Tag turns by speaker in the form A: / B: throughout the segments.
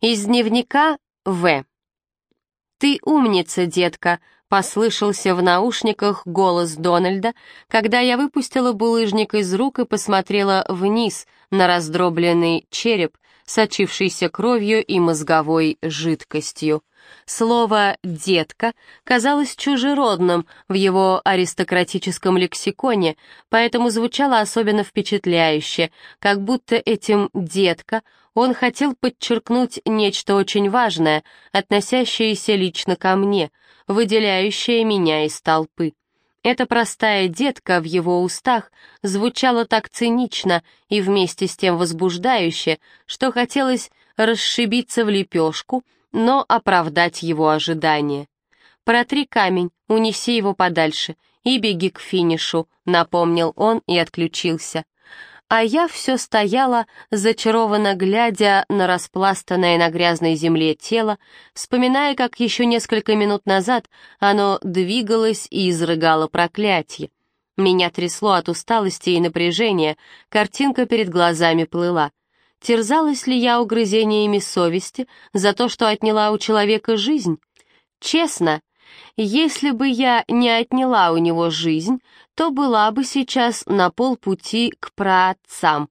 A: Из дневника В. «Ты умница, детка», — послышался в наушниках голос Дональда, когда я выпустила булыжник из рук и посмотрела вниз на раздробленный череп, сочившийся кровью и мозговой жидкостью. Слово «детка» казалось чужеродным в его аристократическом лексиконе, поэтому звучало особенно впечатляюще, как будто этим «детка» он хотел подчеркнуть нечто очень важное, относящееся лично ко мне, выделяющее меня из толпы. Эта простая детка в его устах звучала так цинично и вместе с тем возбуждающе, что хотелось расшибиться в лепешку, но оправдать его ожидания. «Протри камень, унеси его подальше и беги к финишу», — напомнил он и отключился а я все стояла, зачарованно глядя на распластанное на грязной земле тело, вспоминая, как еще несколько минут назад оно двигалось и изрыгало проклятие. Меня трясло от усталости и напряжения, картинка перед глазами плыла. Терзалась ли я угрызениями совести за то, что отняла у человека жизнь? Честно, если бы я не отняла у него жизнь, то была бы сейчас на полпути к праотцам.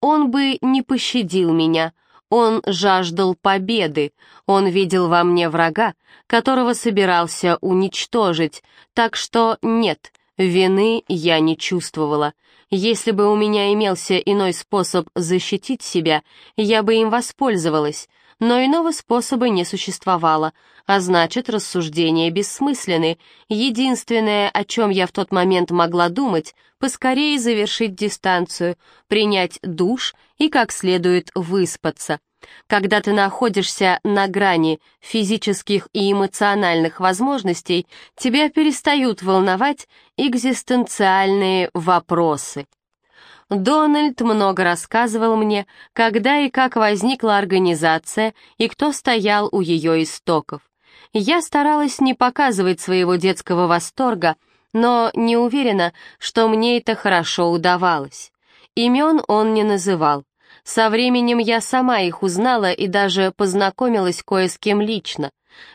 A: Он бы не пощадил меня, он жаждал победы, он видел во мне врага, которого собирался уничтожить, так что нет, вины я не чувствовала. Если бы у меня имелся иной способ защитить себя, я бы им воспользовалась, но иного способа не существовало, а значит, рассуждения бессмысленны. Единственное, о чем я в тот момент могла думать, поскорее завершить дистанцию, принять душ и как следует выспаться. Когда ты находишься на грани физических и эмоциональных возможностей, тебя перестают волновать экзистенциальные вопросы. Дональд много рассказывал мне, когда и как возникла организация и кто стоял у ее истоков. Я старалась не показывать своего детского восторга, но не уверена, что мне это хорошо удавалось. Имен он не называл. Со временем я сама их узнала и даже познакомилась кое с кем лично.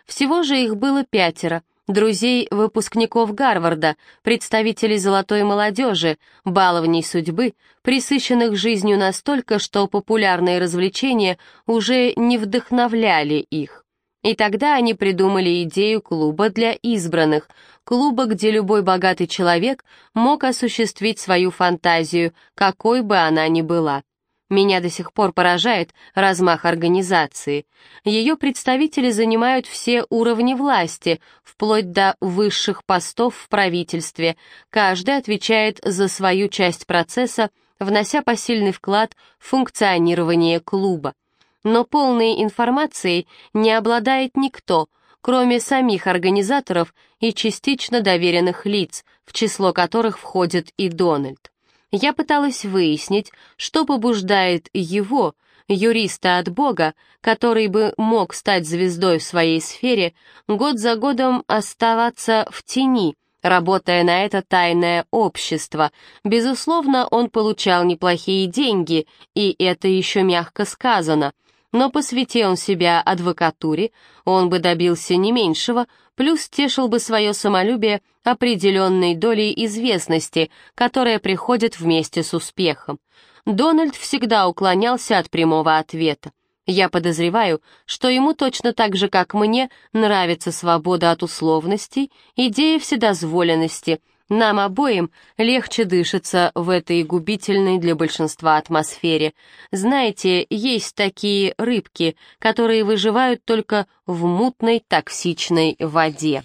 A: Всего же их было пятеро, друзей выпускников Гарварда, представителей золотой молодежи, баловней судьбы, присыщенных жизнью настолько, что популярные развлечения уже не вдохновляли их. И тогда они придумали идею клуба для избранных, клуба, где любой богатый человек мог осуществить свою фантазию, какой бы она ни была. Меня до сих пор поражает размах организации. Ее представители занимают все уровни власти, вплоть до высших постов в правительстве. Каждый отвечает за свою часть процесса, внося посильный вклад в функционирование клуба. Но полной информацией не обладает никто, кроме самих организаторов и частично доверенных лиц, в число которых входит и Дональд я пыталась выяснить, что побуждает его, юриста от Бога, который бы мог стать звездой в своей сфере, год за годом оставаться в тени, работая на это тайное общество. Безусловно, он получал неплохие деньги, и это еще мягко сказано — но посвяти он себя адвокатуре, он бы добился не меньшего, плюс тешил бы свое самолюбие определенной долей известности, которая приходит вместе с успехом. Дональд всегда уклонялся от прямого ответа. Я подозреваю, что ему точно так же, как мне, нравится свобода от условностей, идея вседозволенности — нам обоим легче дышится в этой губительной для большинства атмосфере. Знаете, есть такие рыбки, которые выживают только в мутной токсичной воде.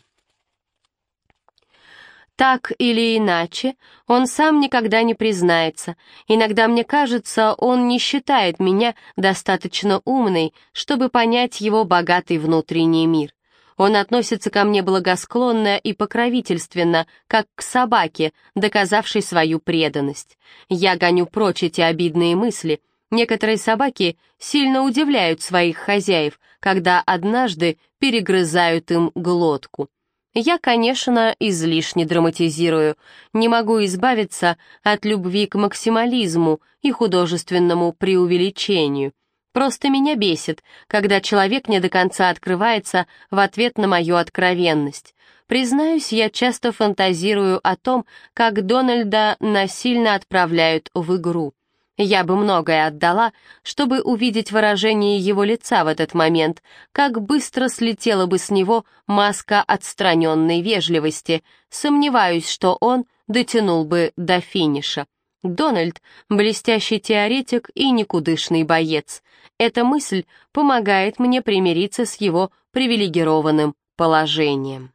A: Так или иначе, он сам никогда не признается. Иногда мне кажется, он не считает меня достаточно умной, чтобы понять его богатый внутренний мир. Он относится ко мне благосклонно и покровительственно, как к собаке, доказавшей свою преданность. Я гоню прочь эти обидные мысли. Некоторые собаки сильно удивляют своих хозяев, когда однажды перегрызают им глотку. Я, конечно, излишне драматизирую, не могу избавиться от любви к максимализму и художественному преувеличению — Просто меня бесит, когда человек не до конца открывается в ответ на мою откровенность. Признаюсь, я часто фантазирую о том, как Дональда насильно отправляют в игру. Я бы многое отдала, чтобы увидеть выражение его лица в этот момент, как быстро слетела бы с него маска отстраненной вежливости. Сомневаюсь, что он дотянул бы до финиша. Дональд — блестящий теоретик и никудышный боец. Эта мысль помогает мне примириться с его привилегированным положением.